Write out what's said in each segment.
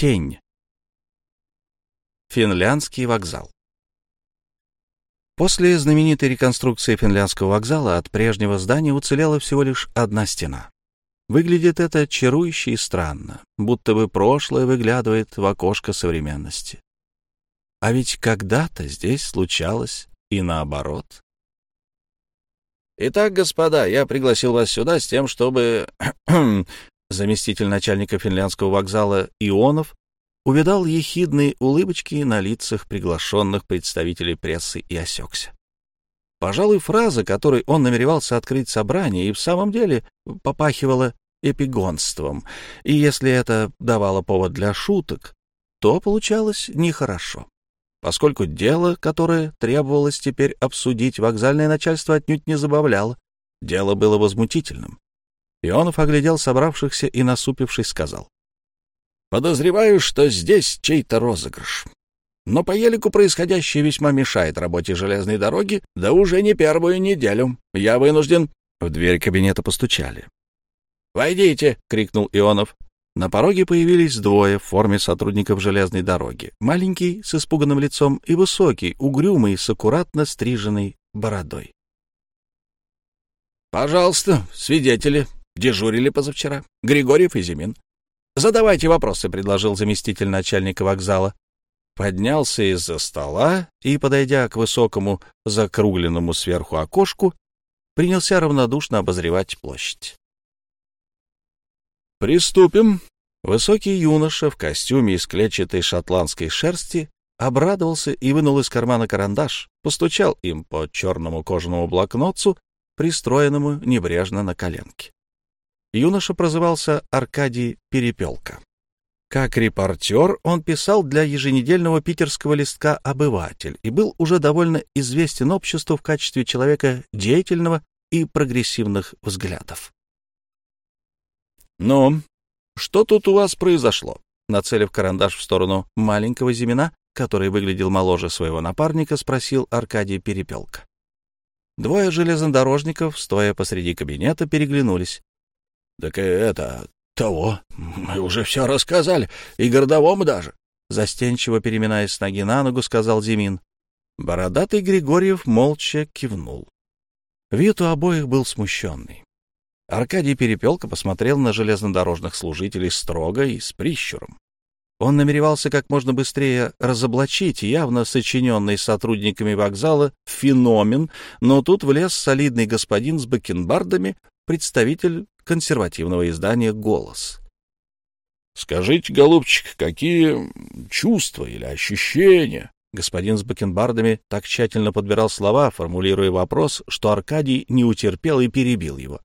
Тень. Финляндский вокзал. После знаменитой реконструкции финляндского вокзала от прежнего здания уцелела всего лишь одна стена. Выглядит это чарующе и странно, будто бы прошлое выглядывает в окошко современности. А ведь когда-то здесь случалось и наоборот. Итак, господа, я пригласил вас сюда с тем, чтобы... Заместитель начальника финляндского вокзала Ионов увидал ехидные улыбочки на лицах приглашенных представителей прессы и осекся. Пожалуй, фраза, которой он намеревался открыть собрание, и в самом деле попахивала эпигонством, и если это давало повод для шуток, то получалось нехорошо. Поскольку дело, которое требовалось теперь обсудить, вокзальное начальство отнюдь не забавляло, дело было возмутительным. Ионов оглядел собравшихся и, насупившись, сказал. Подозреваю, что здесь чей-то розыгрыш. Но по елику происходящее весьма мешает работе железной дороги, да уже не первую неделю. Я вынужден...» В дверь кабинета постучали. «Войдите!» — крикнул Ионов. На пороге появились двое в форме сотрудников железной дороги. Маленький, с испуганным лицом, и высокий, угрюмый, с аккуратно стриженной бородой. «Пожалуйста, свидетели. Дежурили позавчера. Григорьев и Зимин. «Задавайте вопросы», — предложил заместитель начальника вокзала. Поднялся из-за стола и, подойдя к высокому, закругленному сверху окошку, принялся равнодушно обозревать площадь. «Приступим». Высокий юноша в костюме из клетчатой шотландской шерсти обрадовался и вынул из кармана карандаш, постучал им по черному кожаному блокнотцу, пристроенному небрежно на коленке. Юноша прозывался Аркадий Перепелка. Как репортер он писал для еженедельного питерского листка «Обыватель» и был уже довольно известен обществу в качестве человека деятельного и прогрессивных взглядов. «Ну, что тут у вас произошло?» Нацелив карандаш в сторону маленького Зимина, который выглядел моложе своего напарника, спросил Аркадий Перепелка. Двое железнодорожников, стоя посреди кабинета, переглянулись. Так это... того. Мы уже все рассказали. И городовому даже. Застенчиво переминаясь с ноги на ногу, сказал Зимин. Бородатый Григорьев молча кивнул. Вид у обоих был смущенный. Аркадий Перепелка посмотрел на железнодорожных служителей строго и с прищуром. Он намеревался как можно быстрее разоблачить явно сочиненный сотрудниками вокзала феномен, но тут влез солидный господин с бакенбардами, представитель консервативного издания «Голос». «Скажите, голубчик, какие чувства или ощущения?» Господин с бакенбардами так тщательно подбирал слова, формулируя вопрос, что Аркадий не утерпел и перебил его.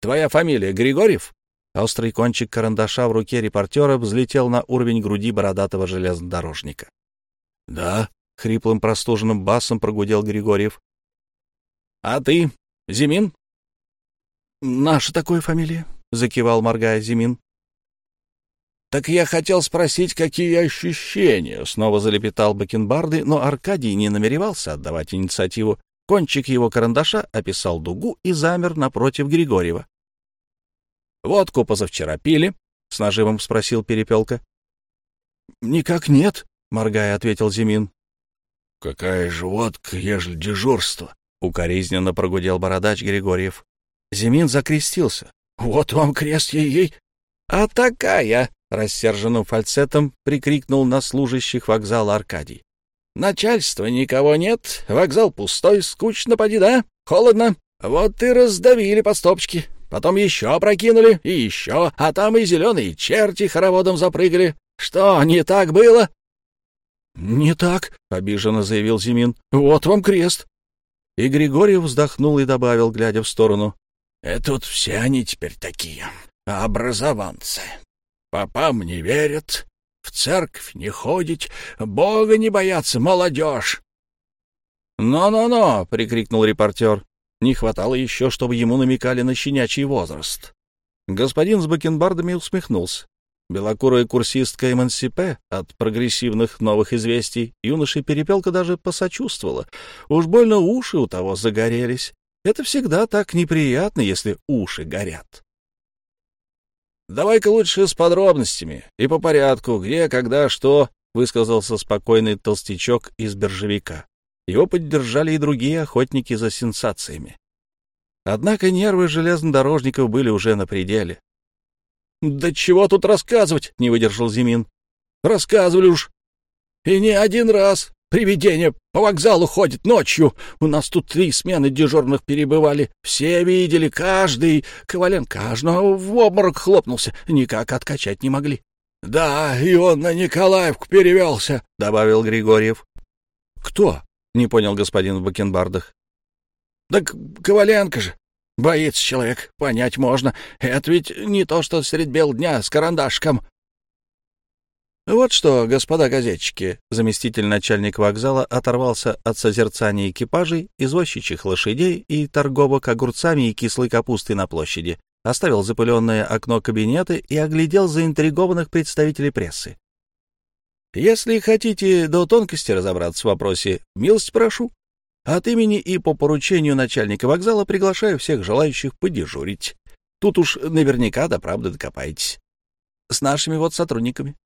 «Твоя фамилия Григорьев?» Острый кончик карандаша в руке репортера взлетел на уровень груди бородатого железнодорожника. «Да», — хриплым простуженным басом прогудел Григорьев. «А ты, Зимин?» «Наша такое фамилия», — закивал, моргая Зимин. «Так я хотел спросить, какие ощущения?» — снова залепетал Бакенбарды, но Аркадий не намеревался отдавать инициативу. Кончик его карандаша описал дугу и замер напротив Григорьева. «Водку позавчера пили?» — с нажимом спросил Перепелка. «Никак нет», — моргая, ответил Зимин. «Какая же водка, ежели дежурство?» — укоризненно прогудел бородач Григорьев. Зимин закрестился. «Вот вам крест ей-ей!» «А такая!» — рассерженным фальцетом прикрикнул на служащих вокзала Аркадий. «Начальства никого нет, вокзал пустой, скучно поди, да? Холодно? Вот и раздавили по стопочке. Потом еще опрокинули, и еще, а там и зеленые черти хороводом запрыгали. Что, не так было?» «Не так», — обиженно заявил Зимин. «Вот вам крест». И Григорьев вздохнул и добавил, глядя в сторону. Это вот все они теперь такие, образованцы. Попам не верят, в церковь не ходить, Бога не боятся, молодежь. «Но-но-но!» — прикрикнул репортер. Не хватало еще, чтобы ему намекали на щенячий возраст. Господин с бакенбардами усмехнулся. Белокурая курсистка Эмансипе от прогрессивных новых известий юноши Перепелка даже посочувствовала. Уж больно уши у того загорелись. Это всегда так неприятно, если уши горят. давай-ка лучше с подробностями и по порядку, где, когда, что, — высказался спокойный толстячок из биржевика. Его поддержали и другие охотники за сенсациями. Однако нервы железнодорожников были уже на пределе. — Да чего тут рассказывать? — не выдержал Зимин. — Рассказывали уж. И не один раз. Привидение по вокзалу ходит ночью. У нас тут три смены дежурных перебывали. Все видели, каждый. Коваленко аж в обморок хлопнулся. Никак откачать не могли. — Да, и он на Николаевку перевелся, — добавил Григорьев. — Кто? — не понял господин в бакенбардах. — Так Коваленко же. Боится человек, понять можно. Это ведь не то, что средь бел дня с карандашком. «Вот что, господа газетчики», — заместитель начальника вокзала оторвался от созерцания экипажей, извозчичьих лошадей и торговок огурцами и кислой капустой на площади, оставил запыленное окно кабинета и оглядел заинтригованных представителей прессы. «Если хотите до тонкости разобраться в вопросе, милость прошу. От имени и по поручению начальника вокзала приглашаю всех желающих подежурить. Тут уж наверняка до правды докопаетесь. С нашими вот сотрудниками. —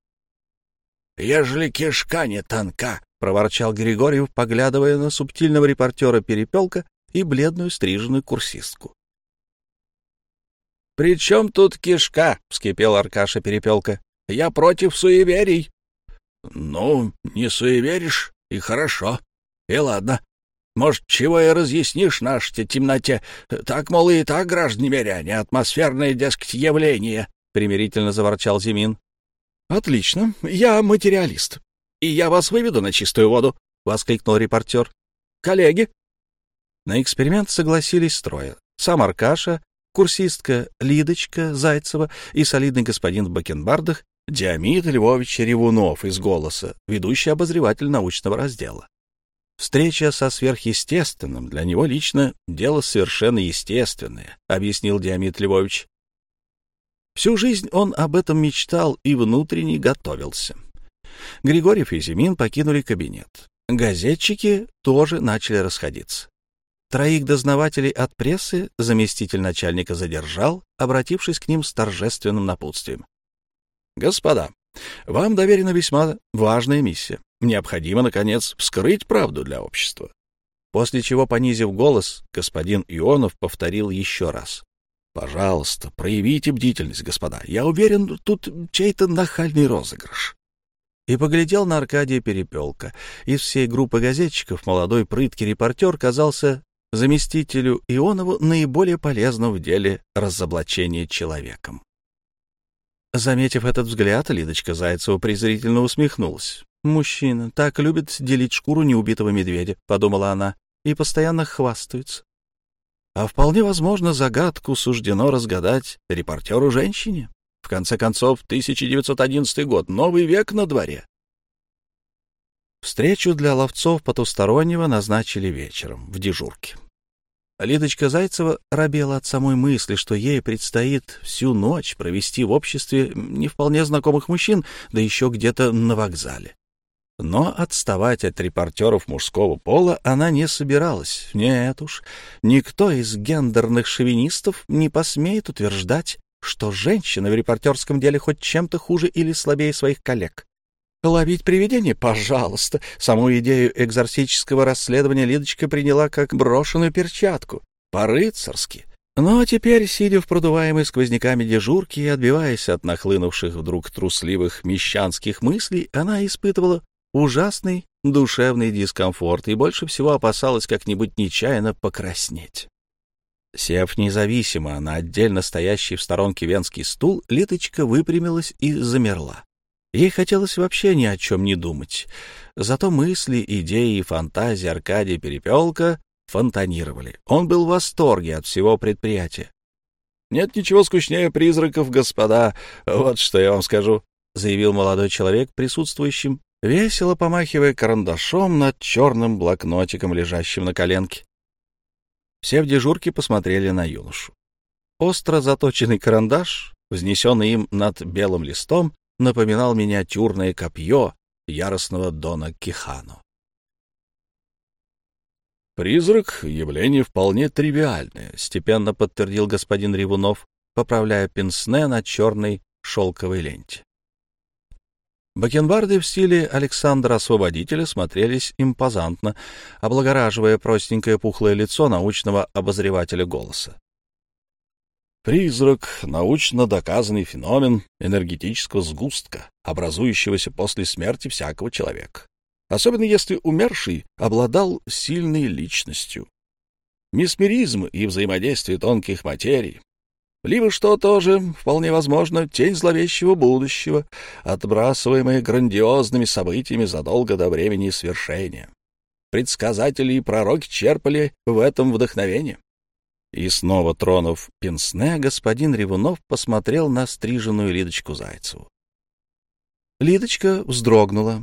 Ежели кишка не тонка, — проворчал Григорьев, поглядывая на субтильного репортера Перепелка и бледную стриженную курсистку. — При чем тут кишка? — вскипел Аркаша Перепелка. — Я против суеверий. — Ну, не суеверишь, и хорошо. И ладно. Может, чего и разъяснишь нашей темноте? Так, мол, и так, граждане миряне, атмосферное, дескать, явление, — примирительно заворчал Зимин. — Отлично, я материалист, и я вас выведу на чистую воду, — воскликнул репортер. — Коллеги? На эксперимент согласились трое. Сам Аркаша, курсистка Лидочка Зайцева и солидный господин в бакенбардах Диамид Львович Ревунов из «Голоса», ведущий обозреватель научного раздела. Встреча со сверхъестественным для него лично дело совершенно естественное, объяснил Диамид Львович. Всю жизнь он об этом мечтал и внутренне готовился. Григорьев и Зимин покинули кабинет. Газетчики тоже начали расходиться. Троих дознавателей от прессы заместитель начальника задержал, обратившись к ним с торжественным напутствием. «Господа, вам доверена весьма важная миссия. Необходимо, наконец, вскрыть правду для общества. После чего, понизив голос, господин Ионов повторил еще раз. «Пожалуйста, проявите бдительность, господа. Я уверен, тут чей-то нахальный розыгрыш». И поглядел на Аркадия Перепелка. Из всей группы газетчиков молодой прыткий репортер казался заместителю Ионову наиболее полезным в деле разоблачения человеком. Заметив этот взгляд, Лидочка Зайцева презрительно усмехнулась. «Мужчина так любит делить шкуру неубитого медведя», — подумала она, — «и постоянно хвастаются». А вполне возможно, загадку суждено разгадать репортеру-женщине. В конце концов, 1911 год, новый век на дворе. Встречу для ловцов потустороннего назначили вечером, в дежурке. Лидочка Зайцева робела от самой мысли, что ей предстоит всю ночь провести в обществе не вполне знакомых мужчин, да еще где-то на вокзале. Но отставать от репортеров мужского пола она не собиралась. Нет уж, никто из гендерных шовинистов не посмеет утверждать, что женщина в репортерском деле хоть чем-то хуже или слабее своих коллег. Ловить привидение? Пожалуйста. Саму идею экзорсического расследования Лидочка приняла как брошенную перчатку. По-рыцарски. Но теперь, сидя в продуваемой сквозняками дежурке и отбиваясь от нахлынувших вдруг трусливых мещанских мыслей, она испытывала ужасный душевный дискомфорт и больше всего опасалась как-нибудь нечаянно покраснеть. Сев независимо на отдельно стоящий в сторонке венский стул, Литочка выпрямилась и замерла. Ей хотелось вообще ни о чем не думать. Зато мысли, идеи и фантазии Аркадия Перепелка фонтанировали. Он был в восторге от всего предприятия. «Нет ничего скучнее призраков, господа, вот что я вам скажу», — заявил молодой человек присутствующим, весело помахивая карандашом над черным блокнотиком, лежащим на коленке. Все в дежурке посмотрели на юношу. Остро заточенный карандаш, взнесенный им над белым листом, напоминал миниатюрное копье яростного Дона Кихану. «Призрак — явление вполне тривиальное», — степенно подтвердил господин Ревунов, поправляя пенсне на черной шелковой ленте. Бакенбарды в стиле Александра Освободителя смотрелись импозантно, облагораживая простенькое пухлое лицо научного обозревателя голоса. Призрак — научно доказанный феномен энергетического сгустка, образующегося после смерти всякого человека, особенно если умерший обладал сильной личностью. Месмеризм и взаимодействие тонких материй, либо, что тоже вполне возможно, тень зловещего будущего, отбрасываемая грандиозными событиями задолго до времени свершения. Предсказатели и пророки черпали в этом вдохновение. И снова тронув пенсне, господин Ревунов посмотрел на стриженную Лидочку Зайцеву. Лидочка вздрогнула,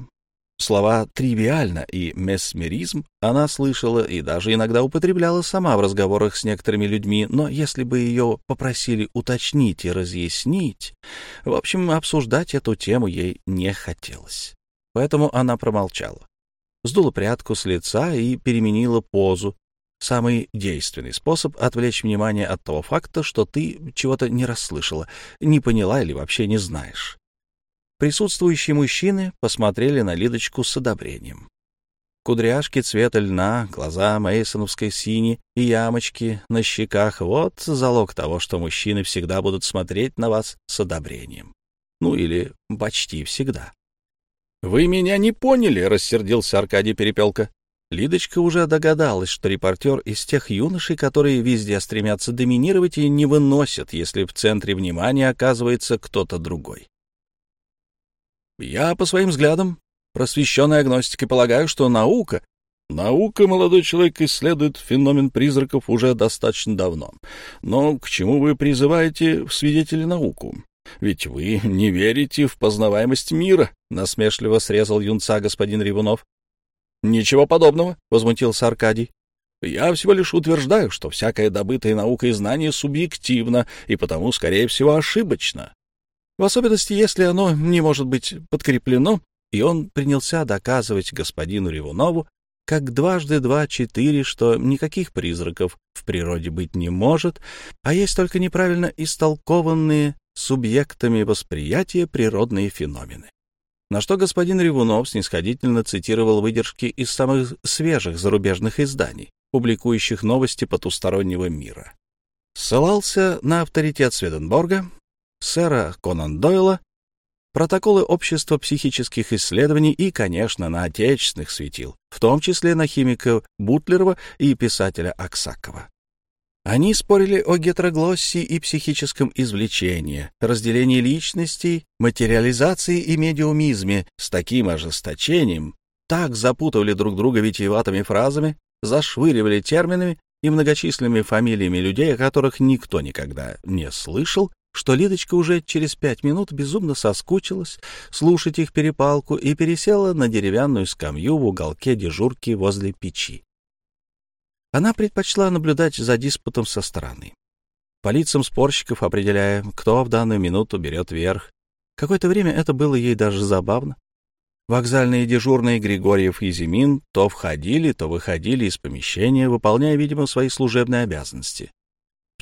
Слова «тривиально» и «месмеризм» она слышала и даже иногда употребляла сама в разговорах с некоторыми людьми, но если бы ее попросили уточнить и разъяснить, в общем, обсуждать эту тему ей не хотелось. Поэтому она промолчала. Сдула прядку с лица и переменила позу. Самый действенный способ отвлечь внимание от того факта, что ты чего-то не расслышала, не поняла или вообще не знаешь. Присутствующие мужчины посмотрели на Лидочку с одобрением. Кудряшки цвета льна, глаза мейсоновской сини и ямочки на щеках — вот залог того, что мужчины всегда будут смотреть на вас с одобрением. Ну или почти всегда. — Вы меня не поняли, — рассердился Аркадий Перепелка. Лидочка уже догадалась, что репортер из тех юношей, которые везде стремятся доминировать и не выносят, если в центре внимания оказывается кто-то другой. Я по своим взглядам, просвещенной агностикой, полагаю, что наука... Наука, молодой человек, исследует феномен призраков уже достаточно давно. Но к чему вы призываете в свидетели науку? Ведь вы не верите в познаваемость мира, — насмешливо срезал юнца господин Ревунов. — Ничего подобного, — возмутился Аркадий. Я всего лишь утверждаю, что всякое добытое наукой знание субъективно и потому, скорее всего, ошибочно в особенности, если оно не может быть подкреплено, и он принялся доказывать господину Ревунову, как дважды два — четыре, что никаких призраков в природе быть не может, а есть только неправильно истолкованные субъектами восприятия природные феномены. На что господин Ревунов снисходительно цитировал выдержки из самых свежих зарубежных изданий, публикующих новости потустороннего мира. Ссылался на авторитет Сведенборга, сэра Конан Дойла, протоколы Общества психических исследований и, конечно, на отечественных светил, в том числе на химика Бутлерова и писателя Аксакова. Они спорили о гетероглоссии и психическом извлечении, разделении личностей, материализации и медиумизме с таким ожесточением, так запутывали друг друга витиеватыми фразами, зашвыривали терминами и многочисленными фамилиями людей, о которых никто никогда не слышал что Лидочка уже через пять минут безумно соскучилась слушать их перепалку и пересела на деревянную скамью в уголке дежурки возле печи. Она предпочла наблюдать за диспутом со стороны, по лицам спорщиков определяя, кто в данную минуту берет верх. Какое-то время это было ей даже забавно. Вокзальные дежурные Григорьев и Зимин то входили, то выходили из помещения, выполняя, видимо, свои служебные обязанности.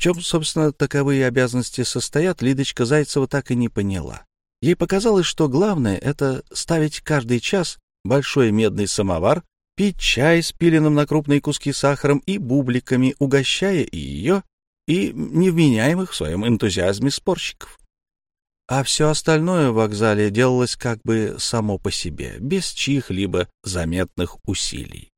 Чем, собственно, таковые обязанности состоят, Лидочка Зайцева так и не поняла. Ей показалось, что главное — это ставить каждый час большой медный самовар, пить чай с пиленным на крупные куски сахаром и бубликами, угощая и ее, и невменяемых в своем энтузиазме спорщиков. А все остальное в вокзале делалось как бы само по себе, без чьих-либо заметных усилий.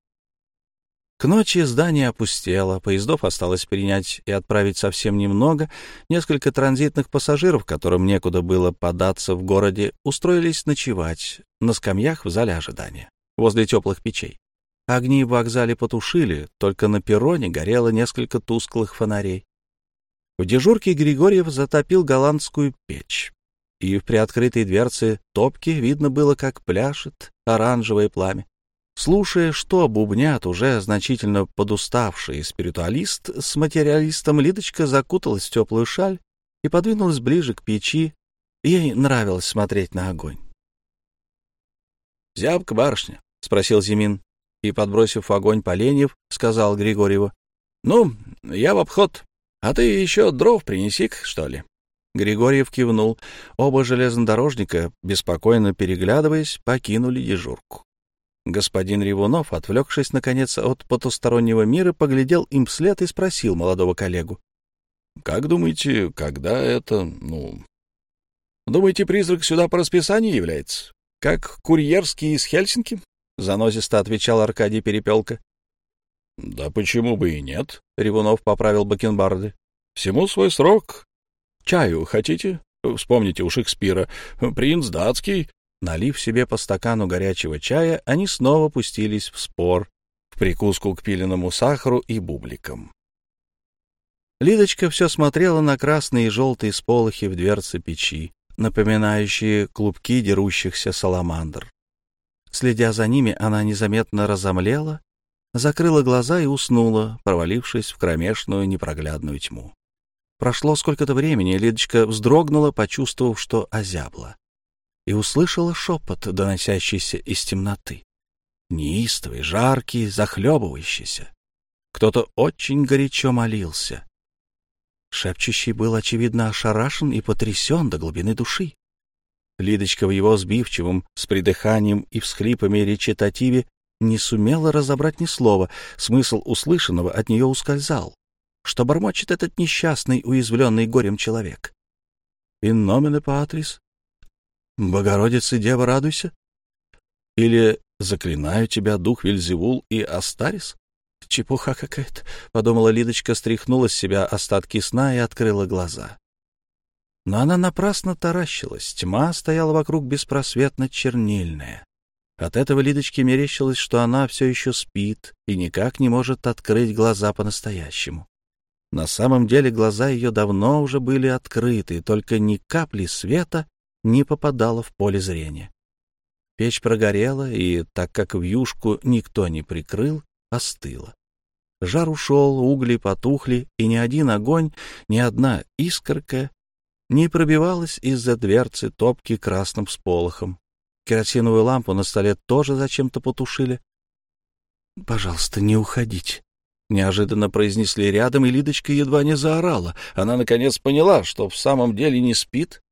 К ночи здание опустело, поездов осталось принять и отправить совсем немного. Несколько транзитных пассажиров, которым некуда было податься в городе, устроились ночевать на скамьях в зале ожидания, возле теплых печей. Огни в вокзале потушили, только на перроне горело несколько тусклых фонарей. В дежурке Григорьев затопил голландскую печь, и в приоткрытой дверце топки видно было, как пляшет оранжевое пламя. Слушая, что бубнят уже значительно подуставший спиритуалист с материалистом, Лидочка закуталась в теплую шаль и подвинулась ближе к печи. Ей нравилось смотреть на огонь. — Зябка, барышня? — спросил Зимин и, подбросив огонь поленьев, сказал Григорьеву. — Ну, я в обход, а ты еще дров принеси что ли? Григорьев кивнул. Оба железнодорожника, беспокойно переглядываясь, покинули дежурку. Господин Ревунов, отвлекшись, наконец, от потустороннего мира, поглядел им вслед и спросил молодого коллегу. — Как думаете, когда это, ну... Думаете, призрак сюда по расписанию является? Как курьерский из Хельсинки? — занозисто отвечал Аркадий Перепелка. — Да почему бы и нет? — Ревунов поправил бакенбарды. — Всему свой срок. Чаю хотите? Вспомните у Шекспира. Принц датский Налив себе по стакану горячего чая, они снова пустились в спор, в прикуску к пиленому сахару и бубликам. Лидочка все смотрела на красные и желтые сполохи в дверце печи, напоминающие клубки дерущихся саламандр. Следя за ними, она незаметно разомлела, закрыла глаза и уснула, провалившись в кромешную непроглядную тьму. Прошло сколько-то времени, Лидочка вздрогнула, почувствовав, что озябла и услышала шепот, доносящийся из темноты. Неистовый, жаркий, захлебывающийся. Кто-то очень горячо молился. Шепчущий был, очевидно, ошарашен и потрясен до глубины души. Лидочка в его сбивчивом, с придыханием и всхлипами речитативе не сумела разобрать ни слова, смысл услышанного от нее ускользал. Что бормочет этот несчастный, уязвленный горем человек? «In nomine Patris Богородица Дева, радуйся? Или заклинаю тебя, дух Вельзевул и Астарис? Чепуха какая-то, — подумала Лидочка, стряхнула с себя остатки сна и открыла глаза. Но она напрасно таращилась, тьма стояла вокруг беспросветно чернильная. От этого Лидочке мерещилось, что она все еще спит и никак не может открыть глаза по-настоящему. На самом деле глаза ее давно уже были открыты, только ни капли света не попадала в поле зрения. Печь прогорела, и, так как вьюшку никто не прикрыл, остыла. Жар ушел, угли потухли, и ни один огонь, ни одна искорка не пробивалась из-за дверцы топки красным сполохом. Керосиновую лампу на столе тоже зачем-то потушили. — Пожалуйста, не уходите. Неожиданно произнесли рядом, и Лидочка едва не заорала. Она, наконец, поняла, что в самом деле не спит,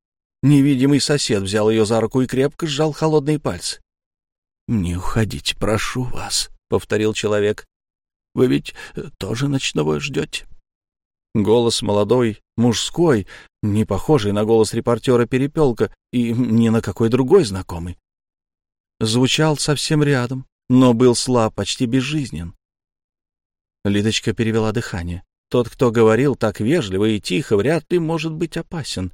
Невидимый сосед взял ее за руку и крепко сжал холодные пальцы. — Не уходите, прошу вас, — повторил человек. — Вы ведь э, тоже ночного ждете? Голос молодой, мужской, не похожий на голос репортера Перепелка и ни на какой другой знакомый. Звучал совсем рядом, но был слаб, почти безжизнен. Лидочка перевела дыхание. Тот, кто говорил так вежливо и тихо, вряд ли может быть опасен.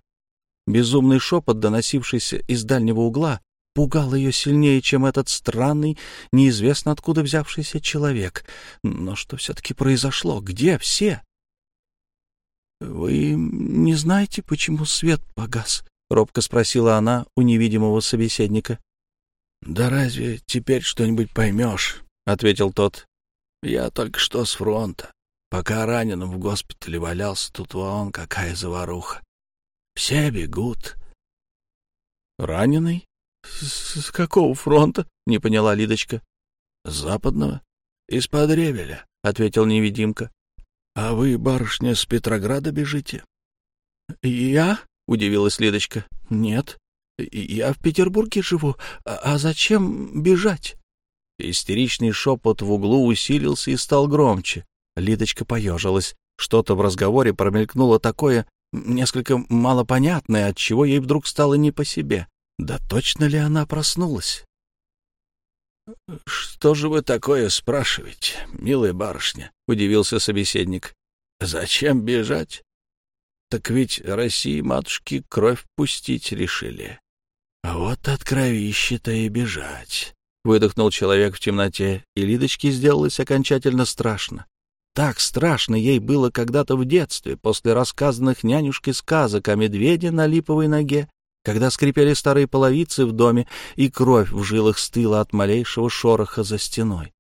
Безумный шепот, доносившийся из дальнего угла, пугал ее сильнее, чем этот странный, неизвестно откуда взявшийся человек. Но что все-таки произошло? Где все? — Вы не знаете, почему свет погас? — робко спросила она у невидимого собеседника. — Да разве теперь что-нибудь поймешь? — ответил тот. — Я только что с фронта. Пока раненым в госпитале валялся, тут вон какая заваруха. Все бегут. Раненый? С, с какого фронта? Не поняла Лидочка. С западного. Из-под Ревеля, ответил невидимка. А вы, барышня, с Петрограда бежите? Я? удивилась Лидочка. Нет. Я в Петербурге живу. А, а зачем бежать? Истеричный шепот в углу усилился и стал громче. Лидочка поежилась. Что-то в разговоре промелькнуло такое, несколько малопонятное, от чего ей вдруг стало не по себе. Да точно ли она проснулась? — Что же вы такое спрашиваете, милая барышня? — удивился собеседник. — Зачем бежать? Так ведь России матушки кровь пустить решили. А вот от кровища-то и бежать. Выдохнул человек в темноте, и Лидочке сделалось окончательно страшно. Так страшно ей было когда-то в детстве, после рассказанных нянюшкой сказок о медведе на липовой ноге, когда скрипели старые половицы в доме, и кровь в жилах стыла от малейшего шороха за стеной.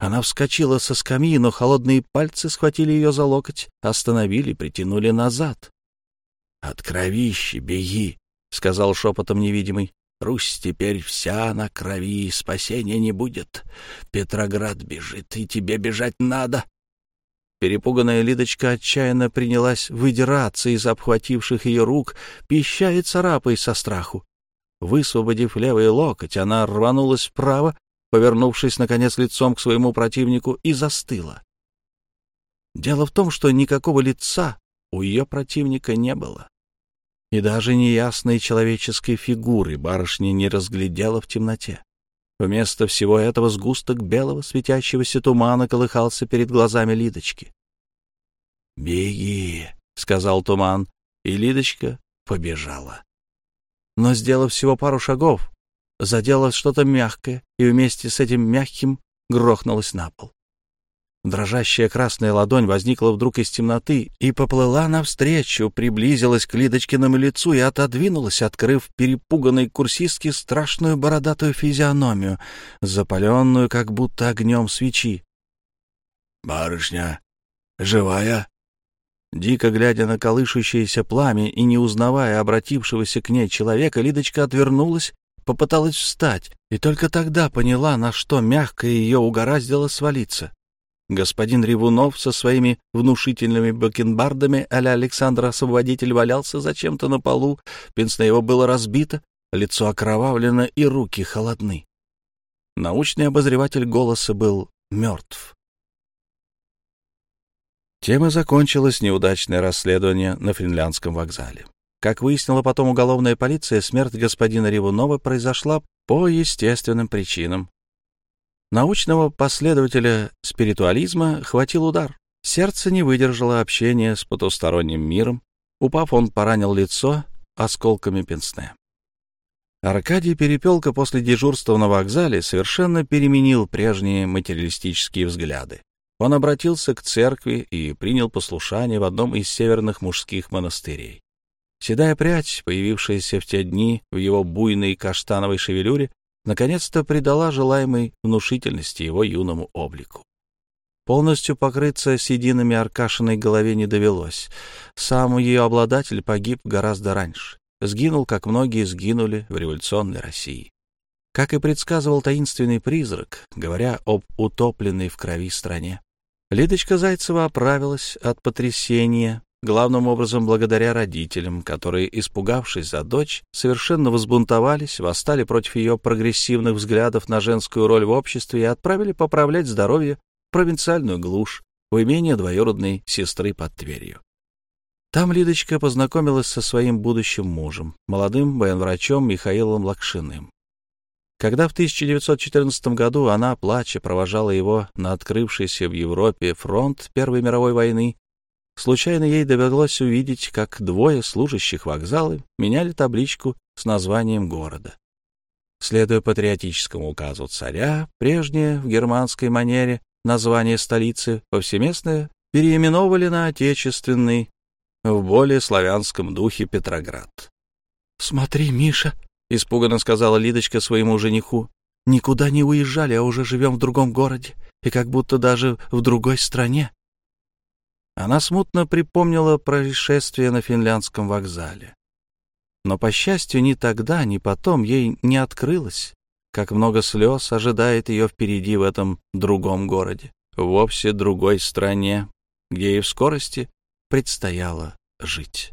Она вскочила со скамьи, но холодные пальцы схватили ее за локоть, остановили, притянули назад. — От кровищи беги, — сказал шепотом невидимый. — Русь теперь вся на крови, спасения не будет. Петроград бежит, и тебе бежать надо. Перепуганная Лидочка отчаянно принялась выдираться из обхвативших ее рук, пища и царапой со страху. Высвободив левый локоть, она рванулась вправо, повернувшись, наконец, лицом к своему противнику, и застыла. Дело в том, что никакого лица у ее противника не было. И даже неясной человеческой фигуры барышня не разглядела в темноте. Вместо всего этого сгусток белого светящегося тумана колыхался перед глазами Лидочки. «Беги!» — сказал туман, и Лидочка побежала. Но, сделав всего пару шагов, задела что-то мягкое, и вместе с этим мягким грохнулась на пол. Дрожащая красная ладонь возникла вдруг из темноты и поплыла навстречу, приблизилась к Лидочкиному лицу и отодвинулась, открыв перепуганной курсистке страшную бородатую физиономию, запаленную как будто огнем свечи. «Барышня, живая?» Дико глядя на колышущееся пламя и не узнавая обратившегося к ней человека, Лидочка отвернулась, попыталась встать, и только тогда поняла, на что мягко ее угораздило свалиться. Господин Ревунов со своими внушительными бакенбардами а-ля Александр Освободитель валялся зачем-то на полу, пенсне его было разбито, лицо окровавлено и руки холодны. Научный обозреватель голоса был мертв. Тем и закончилось неудачное расследование на финляндском вокзале. Как выяснила потом уголовная полиция, смерть господина Ревунова произошла по естественным причинам, Научного последователя спиритуализма хватил удар. Сердце не выдержало общения с потусторонним миром. Упав, он поранил лицо осколками пенсне. Аркадий Перепелка после дежурства на вокзале совершенно переменил прежние материалистические взгляды. Он обратился к церкви и принял послушание в одном из северных мужских монастырей. Седая прядь, появившаяся в те дни в его буйной каштановой шевелюре, наконец-то придала желаемой внушительности его юному облику. Полностью покрыться сединами Аркашиной голове не довелось. Сам ее обладатель погиб гораздо раньше. Сгинул, как многие сгинули в революционной России. Как и предсказывал таинственный призрак, говоря об утопленной в крови стране. Лидочка Зайцева оправилась от потрясения, главным образом благодаря родителям, которые, испугавшись за дочь, совершенно возбунтовались, восстали против ее прогрессивных взглядов на женскую роль в обществе и отправили поправлять здоровье в провинциальную глушь, в имение двоюродной сестры под Тверью. Там Лидочка познакомилась со своим будущим мужем, молодым военврачом Михаилом Лакшиным. Когда в 1914 году она, плача, провожала его на открывшийся в Европе фронт Первой мировой войны, Случайно ей довелось увидеть, как двое служащих вокзала меняли табличку с названием города. Следуя патриотическому указу царя, прежнее в германской манере название столицы повсеместно переименовали на отечественный в более славянском духе Петроград. «Смотри, Миша!» — испуганно сказала Лидочка своему жениху. «Никуда не уезжали, а уже живем в другом городе и как будто даже в другой стране». Она смутно припомнила происшествие на финляндском вокзале. Но, по счастью, ни тогда, ни потом ей не открылось, как много слез ожидает ее впереди в этом другом городе, вовсе другой стране, где ей в скорости предстояло жить.